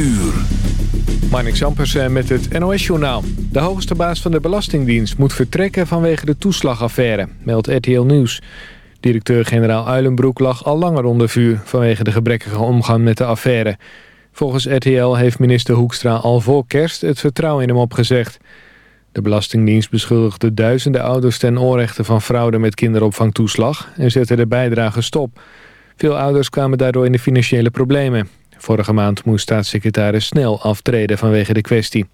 uur. Marnik met het NOS-journaal. De hoogste baas van de Belastingdienst moet vertrekken vanwege de toeslagaffaire, meldt RTL Nieuws. Directeur-generaal Uilenbroek lag al langer onder vuur vanwege de gebrekkige omgang met de affaire. Volgens RTL heeft minister Hoekstra al voor kerst het vertrouwen in hem opgezegd. De Belastingdienst beschuldigde duizenden ouders ten onrechte van fraude met kinderopvangtoeslag en zette de bijdrage stop. Veel ouders kwamen daardoor in de financiële problemen. Vorige maand moest staatssecretaris snel aftreden vanwege de kwestie.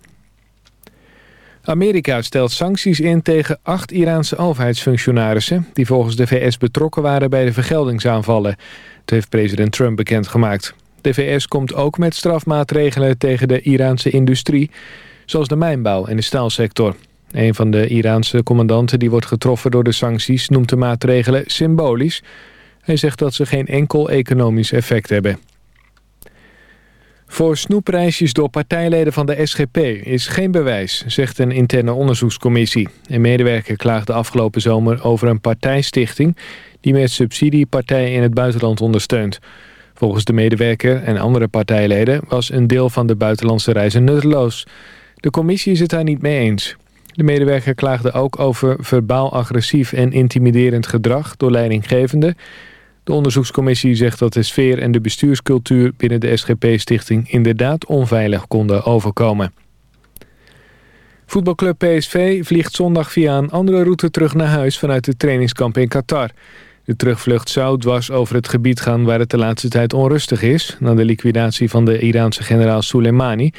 Amerika stelt sancties in tegen acht Iraanse overheidsfunctionarissen... die volgens de VS betrokken waren bij de vergeldingsaanvallen. Dat heeft president Trump bekendgemaakt. De VS komt ook met strafmaatregelen tegen de Iraanse industrie... zoals de mijnbouw en de staalsector. Een van de Iraanse commandanten die wordt getroffen door de sancties... noemt de maatregelen symbolisch. Hij zegt dat ze geen enkel economisch effect hebben. Voor snoepreisjes door partijleden van de SGP is geen bewijs, zegt een interne onderzoekscommissie. Een medewerker klaagde afgelopen zomer over een partijstichting... die met subsidie partijen in het buitenland ondersteunt. Volgens de medewerker en andere partijleden was een deel van de buitenlandse reizen nutteloos. De commissie is het daar niet mee eens. De medewerker klaagde ook over verbaal agressief en intimiderend gedrag door leidinggevenden... De onderzoekscommissie zegt dat de sfeer en de bestuurscultuur binnen de SGP-stichting inderdaad onveilig konden overkomen. Voetbalclub PSV vliegt zondag via een andere route terug naar huis vanuit de trainingskamp in Qatar. De terugvlucht zou dwars over het gebied gaan waar het de laatste tijd onrustig is... na de liquidatie van de Iraanse generaal Soleimani.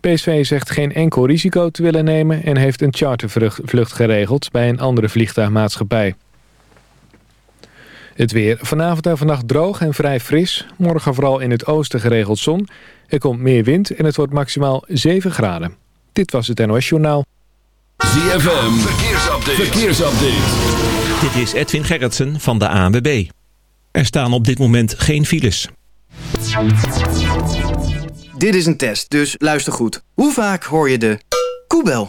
PSV zegt geen enkel risico te willen nemen... en heeft een chartervlucht geregeld bij een andere vliegtuigmaatschappij. Het weer. Vanavond en vannacht droog en vrij fris. Morgen vooral in het oosten geregeld zon. Er komt meer wind en het wordt maximaal 7 graden. Dit was het NOS Journaal. ZFM. Verkeersupdate. Verkeersupdate. Dit is Edwin Gerritsen van de ANWB. Er staan op dit moment geen files. Dit is een test, dus luister goed. Hoe vaak hoor je de koebel?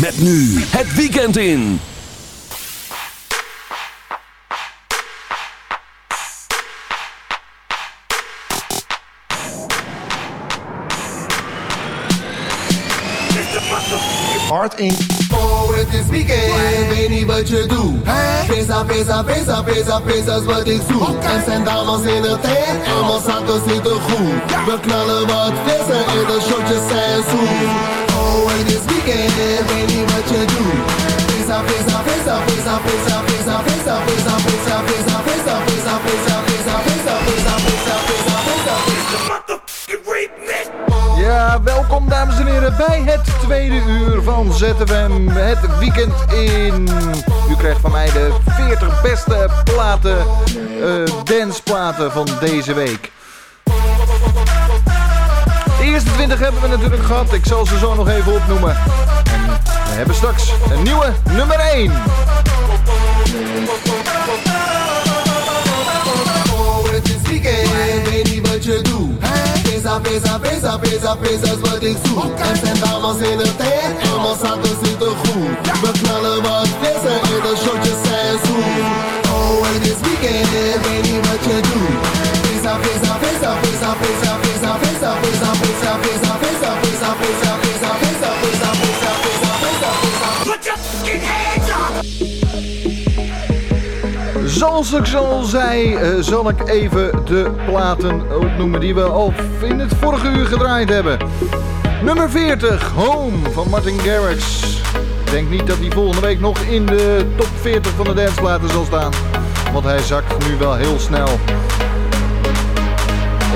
Met nu het weekend in. Hard in. Oh, het is weekend, weet niet wat je doet. Pesa, pesa, pesa, pesa, pesa is wat ik zoek. Okay. En zijn dames in het tent, en zakken zitten goed. We knallen wat vissen en de shotjes zijn zoet. Oh, het is weekend, weet niet wat je doet. Pesa, pesa, pesa, pesa, pesa, pesa, pesa, pesa, pesa, pesa, pesa, pesa, pesa, pesa, pesa, pesa, pesa, pesa, Ja, welkom dames en heren bij het tweede uur van ZFM. Het weekend in. U krijgt van mij de 40 beste platen, uh, danceplaten van deze week. De eerste 20 hebben we natuurlijk gehad. Ik zal ze zo nog even opnoemen. En we hebben straks een nieuwe nummer 1. Oh, het is weekend, weet niet wat je doet. Pesa, pesa, pesa, pesa, pesa is wat ik zoek. En zijn dames in het tent en mijn zakken zitten goed. We knallen wat vissen en de shotjes zijn zoet. Oh, het is weekend, weet niet wat je doet. Pesa, pesa, pesa, pesa, pesa, pesa, pesa, pesa, pesa, pesa, pesa, pesa, pesa, pesa, pesa, pesa, pesa, pesa, pesa, pesa. Put your fucking hands up! Zoals ik al zei, uh, zal ik even de platen opnoemen die we al in het vorige uur gedraaid hebben. Nummer 40, Home van Martin Garrix. Ik denk niet dat hij volgende week nog in de top 40 van de danceplaten zal staan. Want hij zakt nu wel heel snel.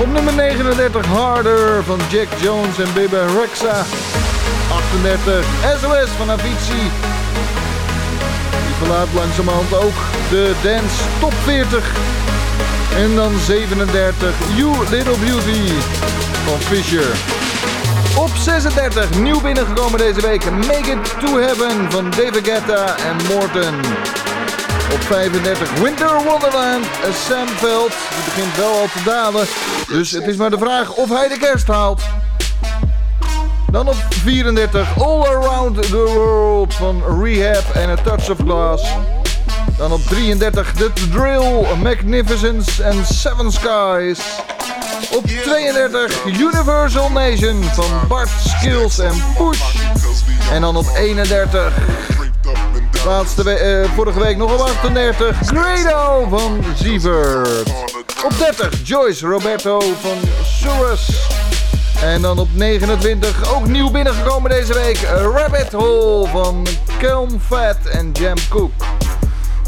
Op nummer 39 Harder van Jack Jones en Bebe Rexha. 38 SOS van Avicii. Verlaat langzamerhand ook de dance top 40. En dan 37, You Little Beauty van Fisher. Op 36, nieuw binnengekomen deze week, Make It To Heaven van David Guetta en Morton. Op 35 Winter Wonderland, Sam Veld. Die begint wel al te dalen. Dus het is maar de vraag of hij de kerst haalt. Dan op 34 All Around the World van Rehab en A Touch of Glass. Dan op 33 The Drill, Magnificence en Seven Skies. Op 32 Universal Nation van Bart Skills en Push. En dan op 31 Laatste we uh, vorige week nog op 38. Grado van Sievert. Op 30 Joyce Roberto van Surus. En dan op 29 ook nieuw binnengekomen deze week. Rabbit Hole van Kelm Fat en Jam Cook.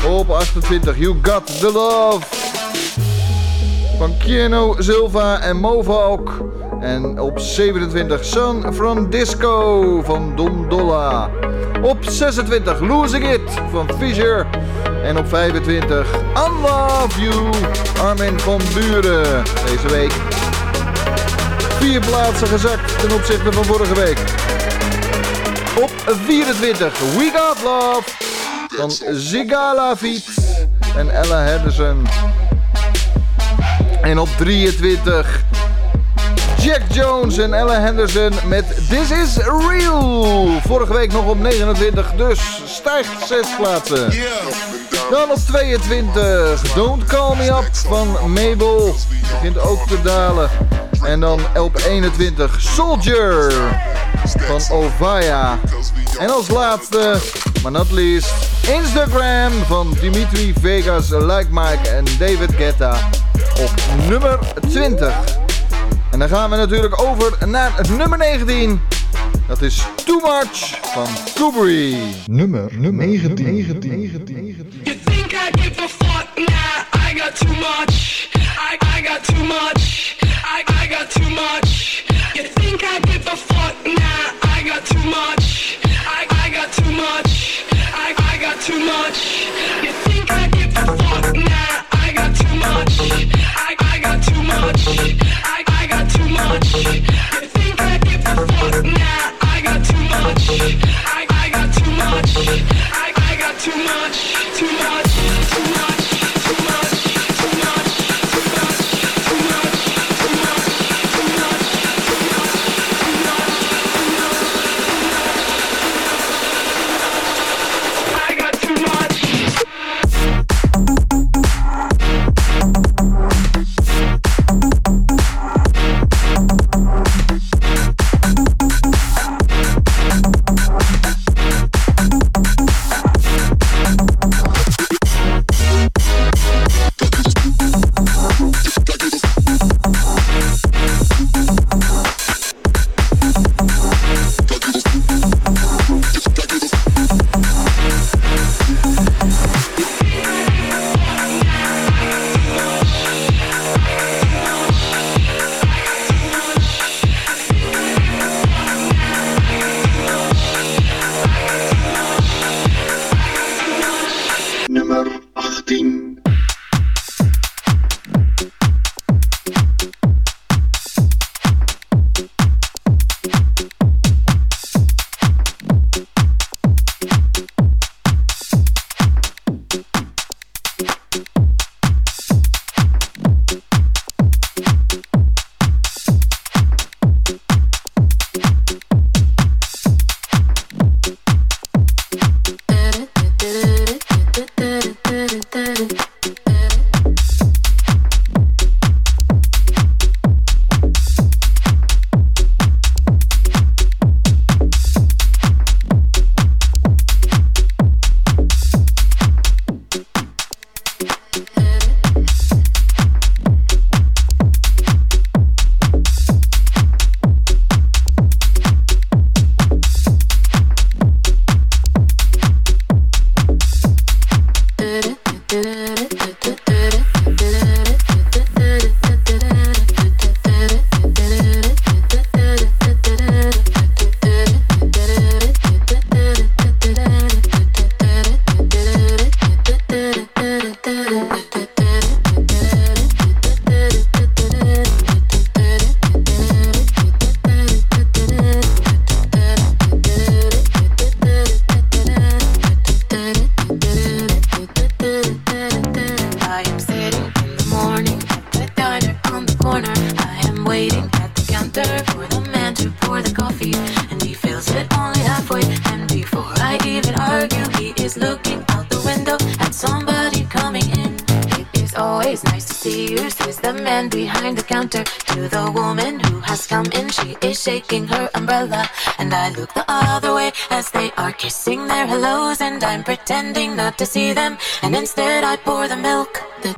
Op 28 You Got The Love van Kieno Silva en Movalk. En op 27 Sun from Disco van Dom Dolla. Op 26 Losing It van Fisher. En op 25 Unlove You Armin van Buren. Deze week vier plaatsen gezakt ten opzichte van vorige week. Op 24 We Got Love van Zigala Fiet en Ella Henderson. En op 23 Jack Jones en Ella Henderson met This Is Real. Vorige week nog op 29, dus stijgt 6 plaatsen. Dan op 22 Don't Call Me Up van Mabel. Begint ook te dalen. En dan op 21 Soldier van Ovaya. En als laatste, maar not least, Instagram van Dimitri Vegas, Like Mike en David Guetta op nummer 20. En dan gaan we natuurlijk over naar het nummer 19. Dat is Too Much van Kubrick. Nummer, nummer 19. 19, 19, 19. You think I give a fuck? Nah, I got too much. I, I got too much. I, got too much. You think I give a fuck? I got too much. I, I got too much. I, I got too much. You think I give a fuck? I got too much. I, I got too much.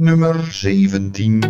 nummer 17.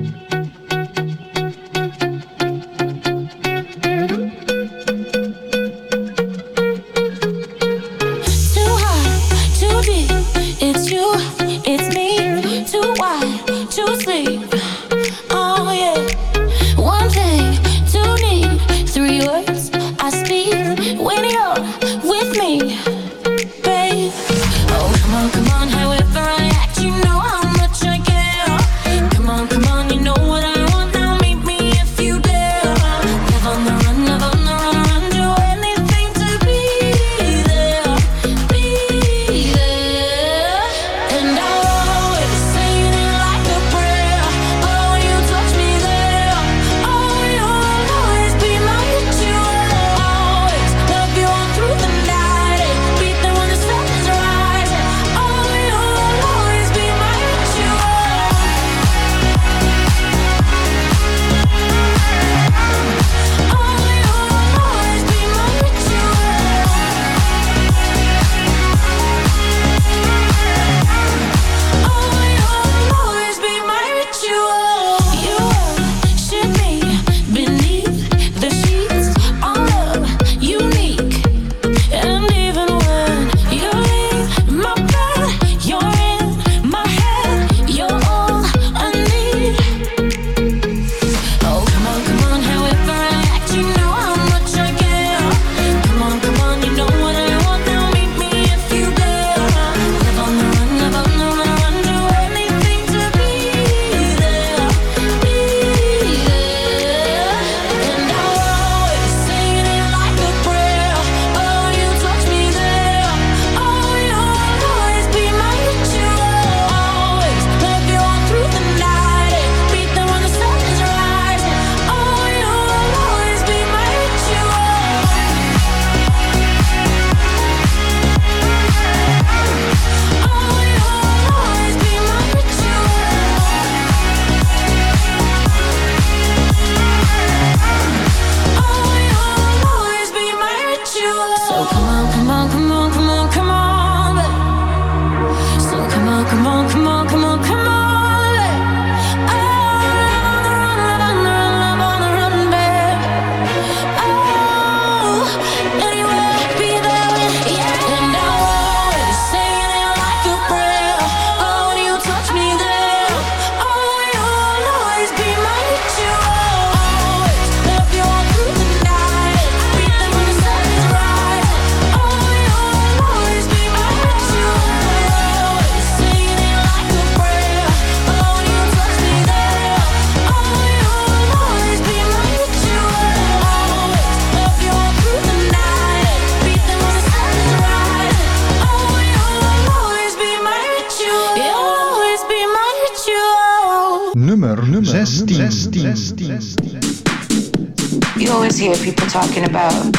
You always hear people talking about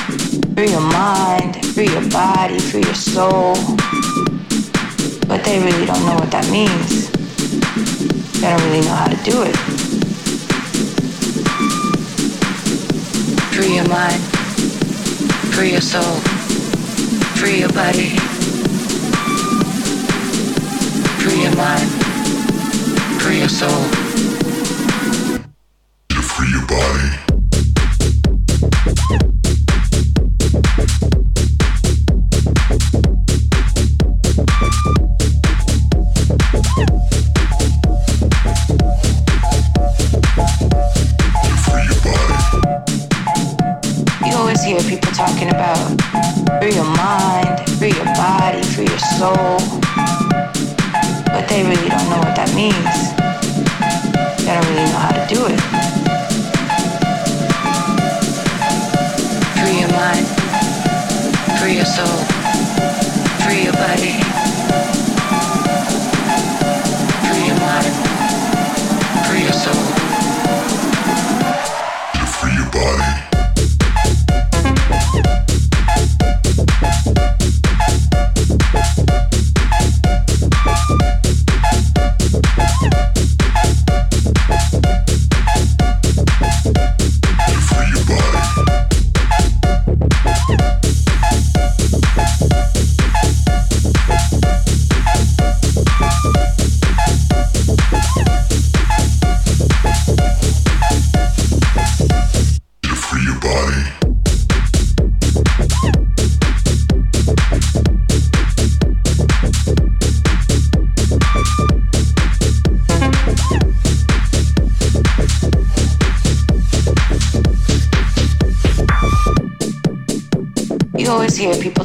free your mind, free your body, free your soul, but they really don't know what that means. They don't really know how to do it. Free your mind, free your soul, free your body, free your mind, free your soul.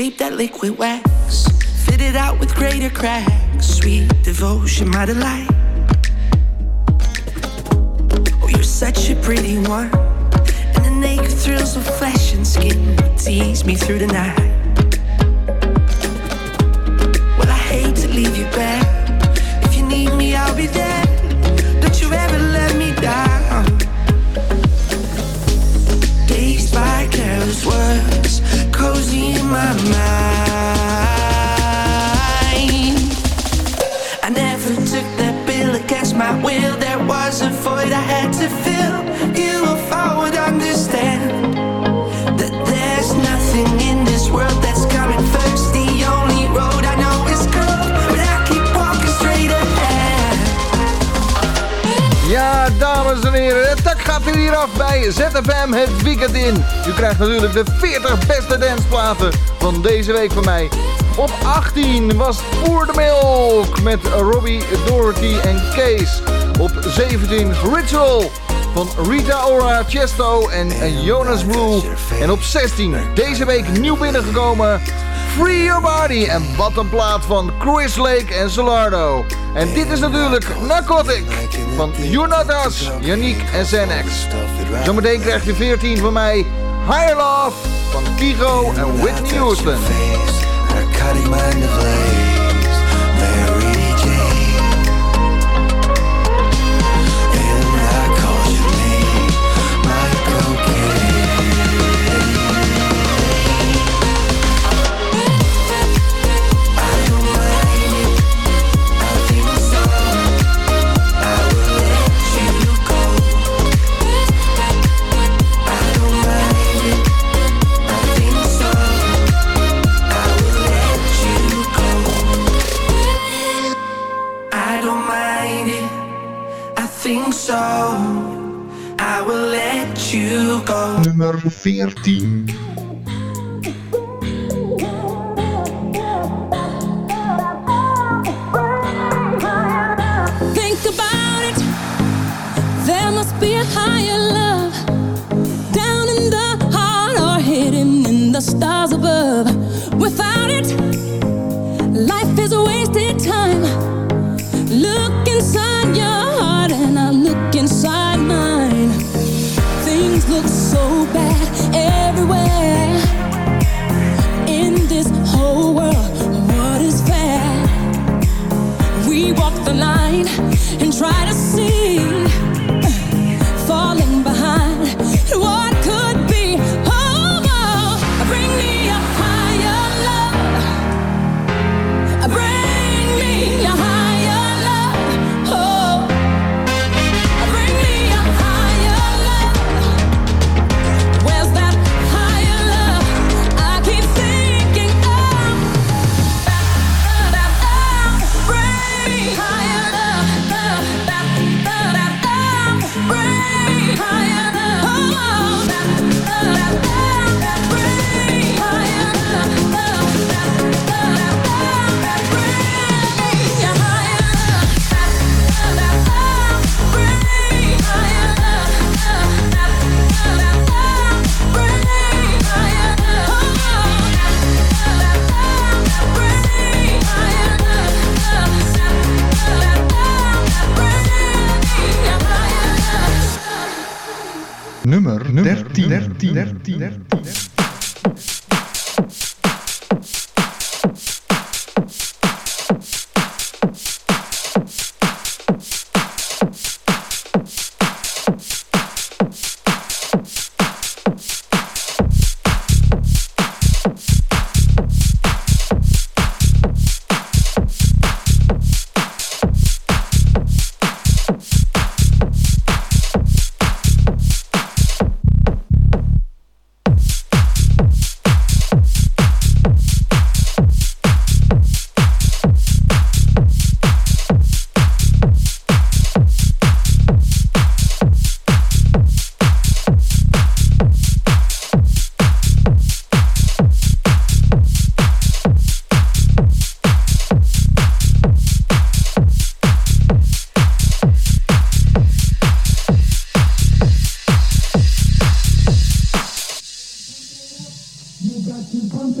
shape that liquid wax. Fit it out with greater cracks. Sweet devotion, my delight. Oh, you're such a pretty one. And the naked thrills of flesh and skin tease me through the night. Well, I hate to leave you back. Er hier af bij ZFM het weekend in. U krijgt natuurlijk de 40 beste danceplaten van deze week van mij. Op 18 was Voor de Milk met Robbie, Dorothy en Kees. Op 17 Ritual van Rita Ora, Chesto en Jonas Blue. En op 16 deze week nieuw binnengekomen Free Your Body. En wat een plaat van Chris Lake en Solardo. En dit is natuurlijk Narcotic van Jonatas, Yannick en Xenex. Zometeen krijgt u 14 van mij Higher Love van Kigo en Whitney Houston. Go. Nummer 14.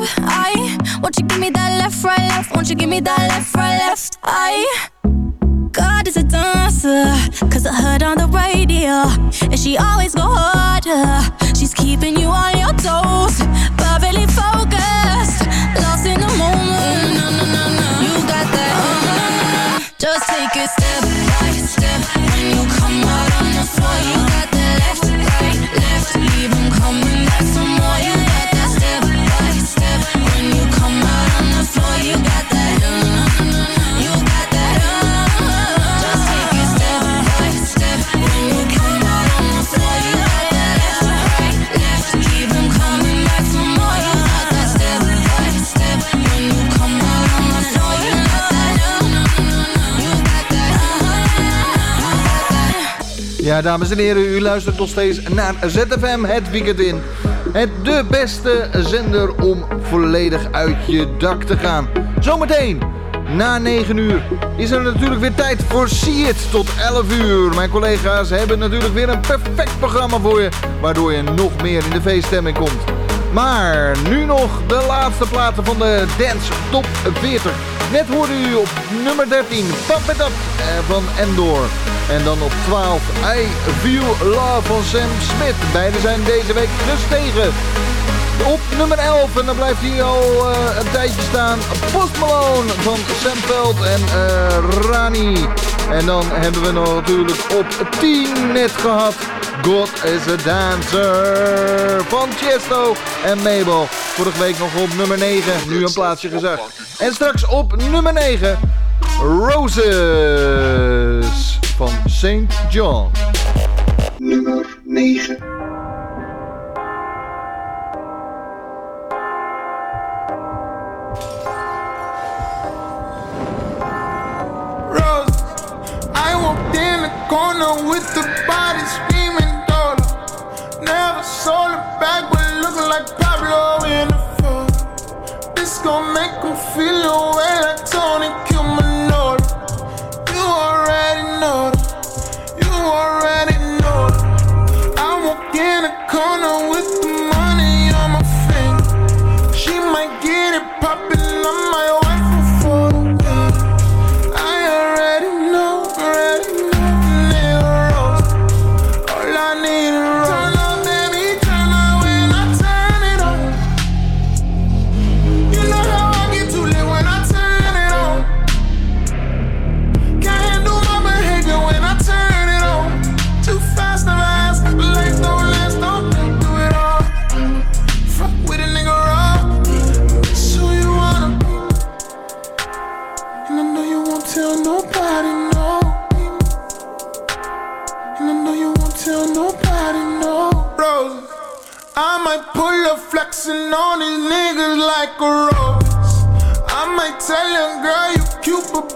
left I Won't you give me that left, right, left? Won't you give me that left, right, left? I God is a dancer Cause I heard on the radio And she always go harder. She's keeping you on your toes But focused Lost in the moment. You got that uh-huh. Just take it step by step. Ja, dames en heren, u luistert nog steeds naar ZFM het weekend in. Het de beste zender om volledig uit je dak te gaan. Zometeen, na 9 uur, is er natuurlijk weer tijd voor See It tot 11 uur. Mijn collega's hebben natuurlijk weer een perfect programma voor je, waardoor je nog meer in de feeststemming komt. Maar nu nog de laatste platen van de Dance Top 40. Net hoorde u op nummer 13 Pump It Up van Endor. En dan op 12 I View Love van Sam Smith. Beide zijn deze week dus gestegen. Op nummer 11, en dan blijft hij al eh, een tijdje staan, Post Malone van Sam Veld en eh, Rani. En dan hebben we natuurlijk op 10 net gehad. God is a Dancer van Chesto en Mabel. Vorige week nog op nummer 9, nu een plaatsje gezakt. En straks op nummer 9, Roses van St. John. Nummer 9. Corner with the body screaming dollar. Never sold it back, but look like Pablo in a photo. This gon' make him feel away like Tony. like a rose. I might tell your girl you cute, but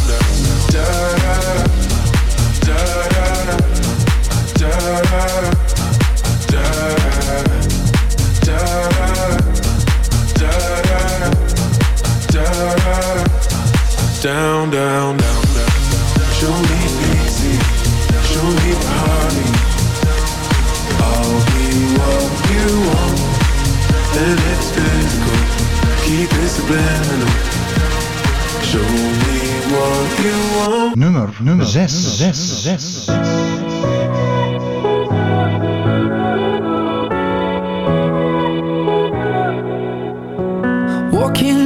down, down, down, down. Show me easy, show me party. I'll be what you want. Keep it subliminal. Show me what you want. Nummer, nummer 6, 6, 6.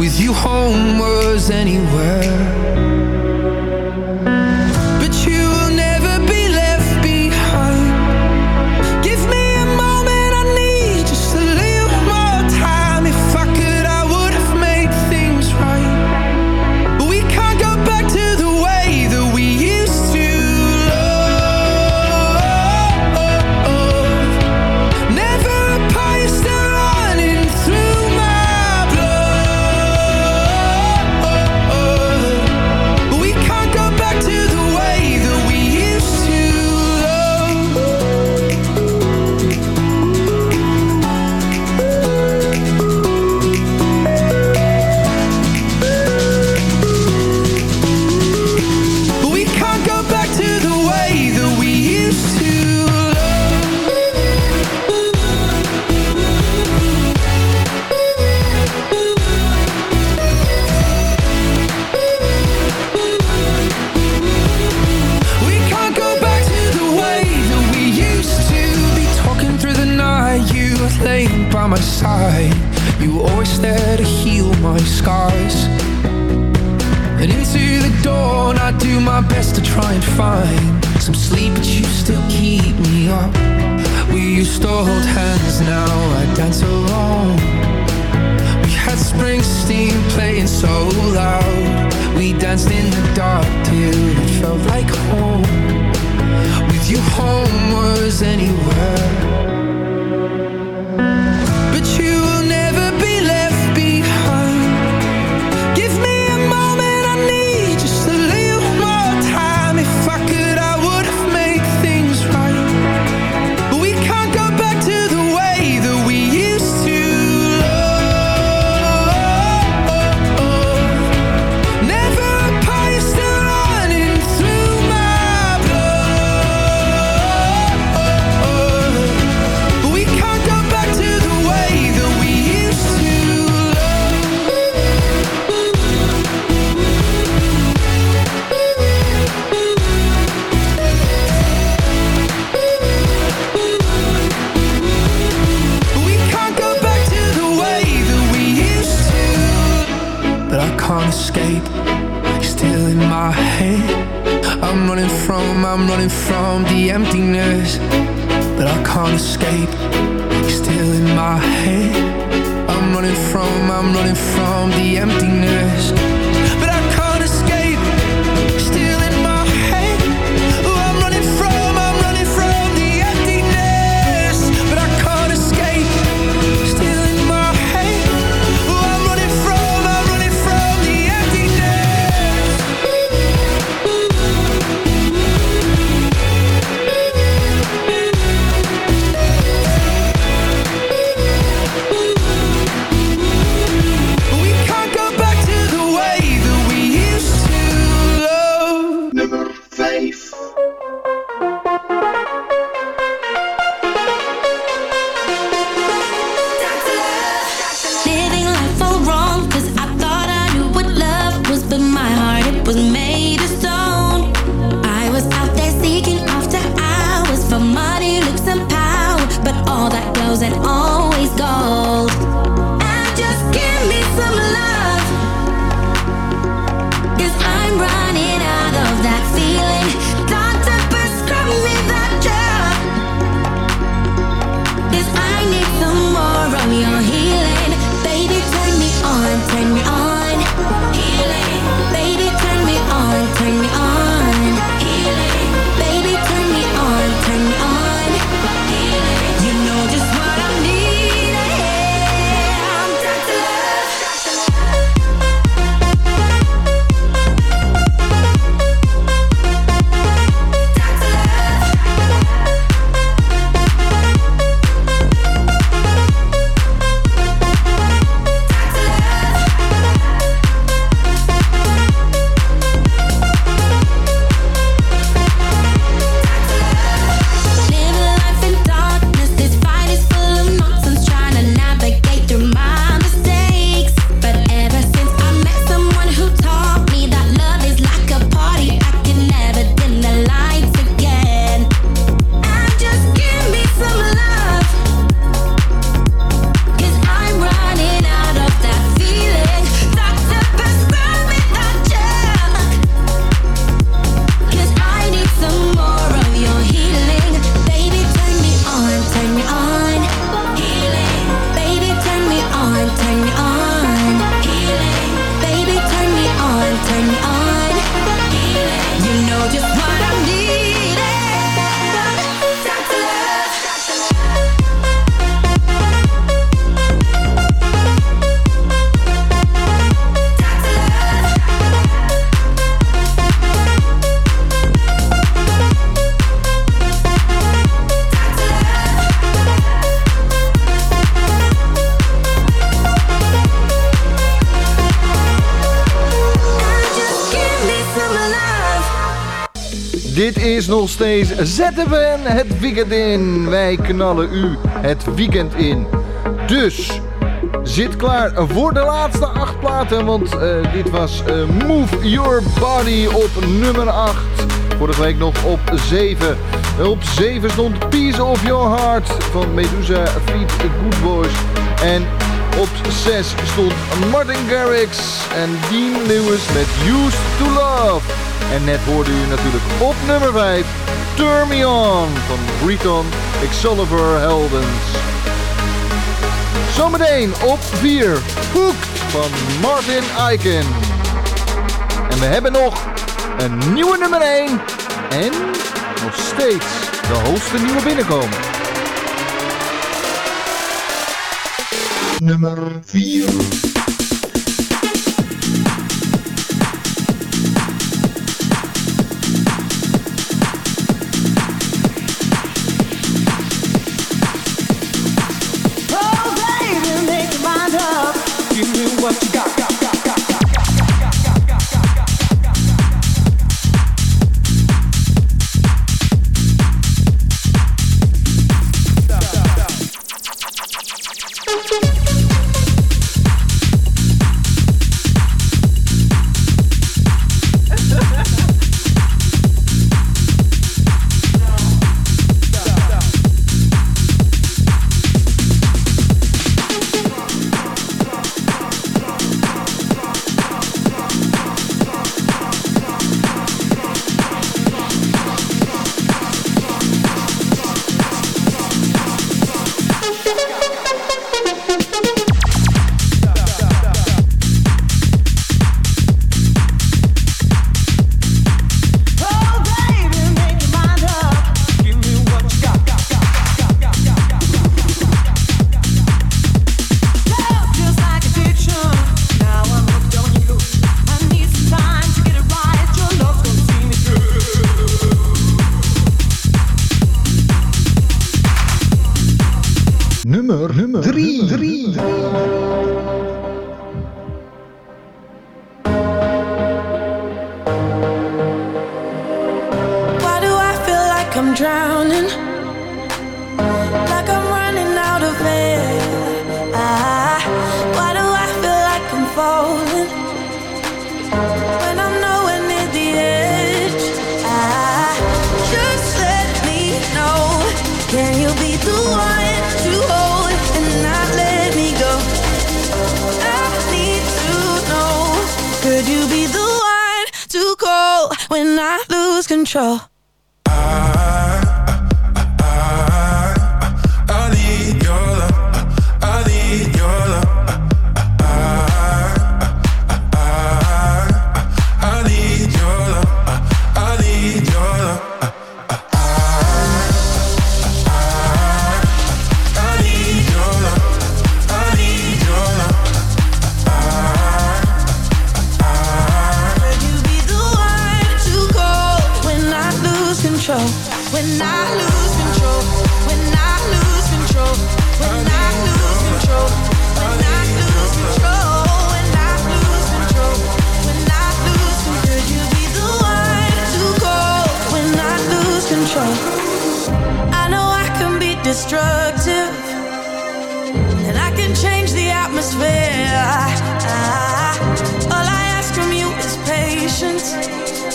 with you home was anywhere. Dit is nog steeds ZFN het weekend in. Wij knallen u het weekend in. Dus zit klaar voor de laatste acht platen. Want uh, dit was uh, Move Your Body op nummer 8. Vorige week nog op 7. Op 7 stond Piece of Your Heart van Medusa Feet Good Boys. En op 6 stond Martin Garrix en Dean Lewis met Used to Love. En net hoorde u natuurlijk op nummer 5 Turn Me On van Recon Excalibur Heldens. Zometeen op 4 Hooked van Martin Eiken. En we hebben nog een nieuwe nummer 1 en nog steeds de hoogste nieuwe binnenkomen. Nummer 4.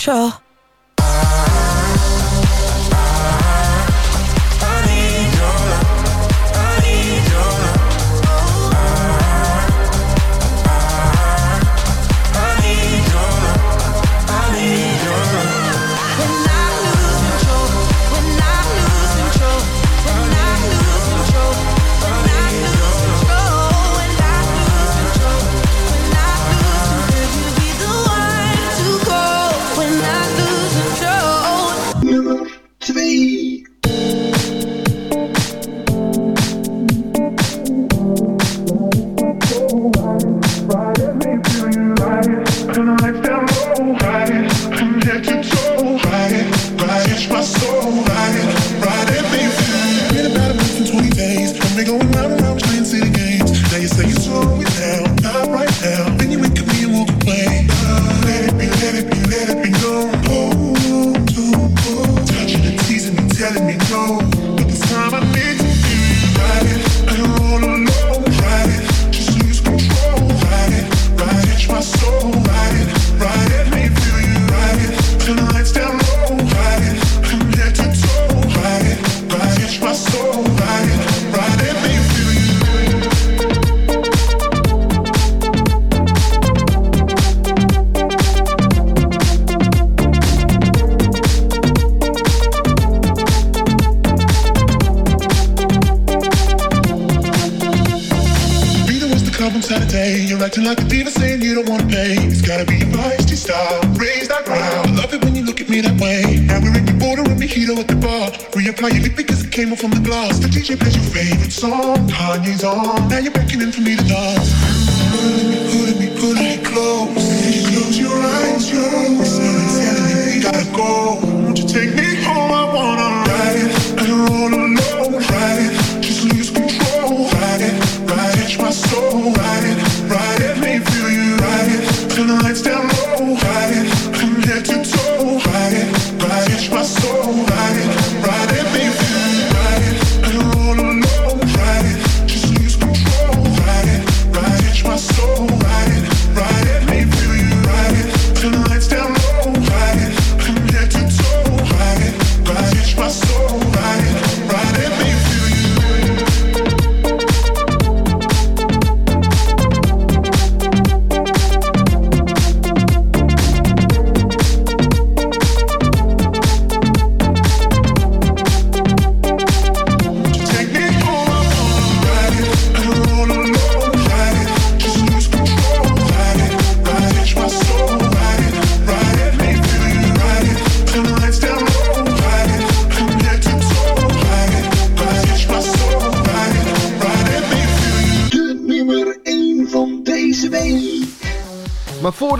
Control.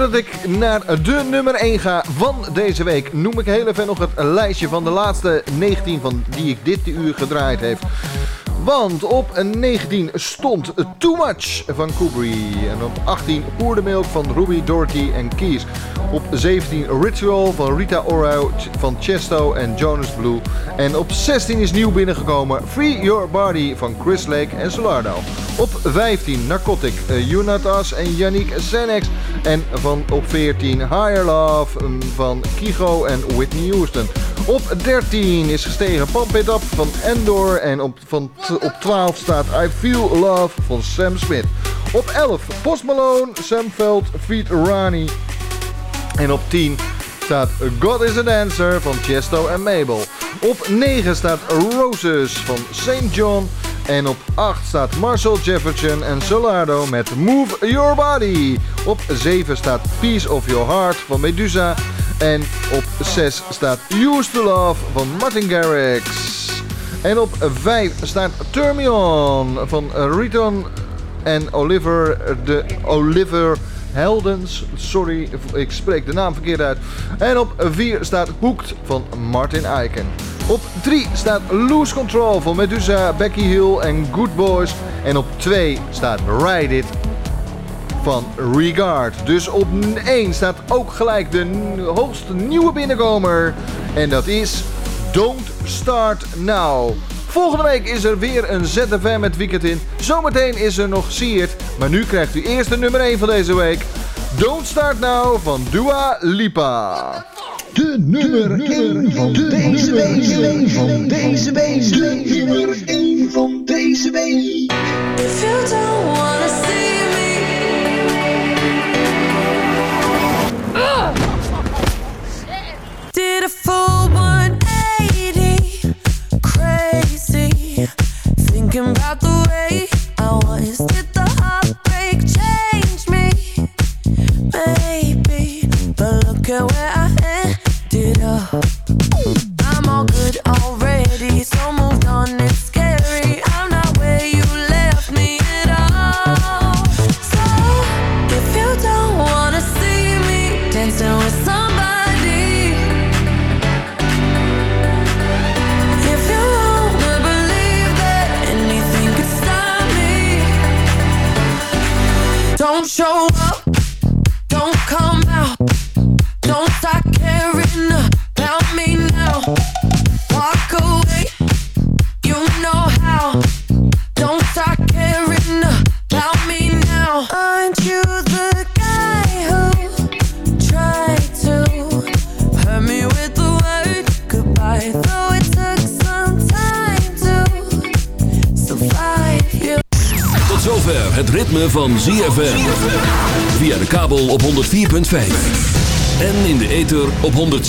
Voordat ik naar de nummer 1 ga van deze week, noem ik heel even nog het lijstje van de laatste 19 van die ik dit uur gedraaid heb. Want op een 19 stond Too Much van Kubri. En op 18 Poerdemilk van Ruby, Doherty en Keys. Op 17 Ritual van Rita Ora van Chesto en Jonas Blue. En op 16 is nieuw binnengekomen Free Your Body van Chris Lake en Solardo. Op 15 Narcotic, eh, Unatas en Yannick Senex. En van op 14 Higher Love mm, van Kigo en Whitney Houston. Op 13 is gestegen Pump It Up van Endor. En op, van op 12 staat I Feel Love van Sam Smith. Op 11 Post Malone, Sam Veld, Feet Rani. En op 10 staat God is a Dancer van Chesto en Mabel. Op 9 staat Roses van St. John. En op 8 staat Marcel Jefferson en Solardo met Move Your Body. Op 7 staat Peace of Your Heart van Medusa. En op 6 staat Used to Love van Martin Garrix. En op 5 staat Termion van Riton en Oliver de Oliver Heldens. Sorry, ik spreek de naam verkeerd uit. En op 4 staat Hooked van Martin Eiken. Op 3 staat Loose Control van Medusa, Becky Hill en Good Boys. En op 2 staat Ride It van Regard. Dus op 1 staat ook gelijk de hoogste nieuwe binnenkomer. En dat is Don't Start Now. Volgende week is er weer een ZFM met weekend in. Zometeen is er nog Siert. Maar nu krijgt u eerst de nummer 1 van deze week. Don't Start Now van Dua Lipa. De nummer 1 van deze week. Van deze week. De nummer 1 van deze week.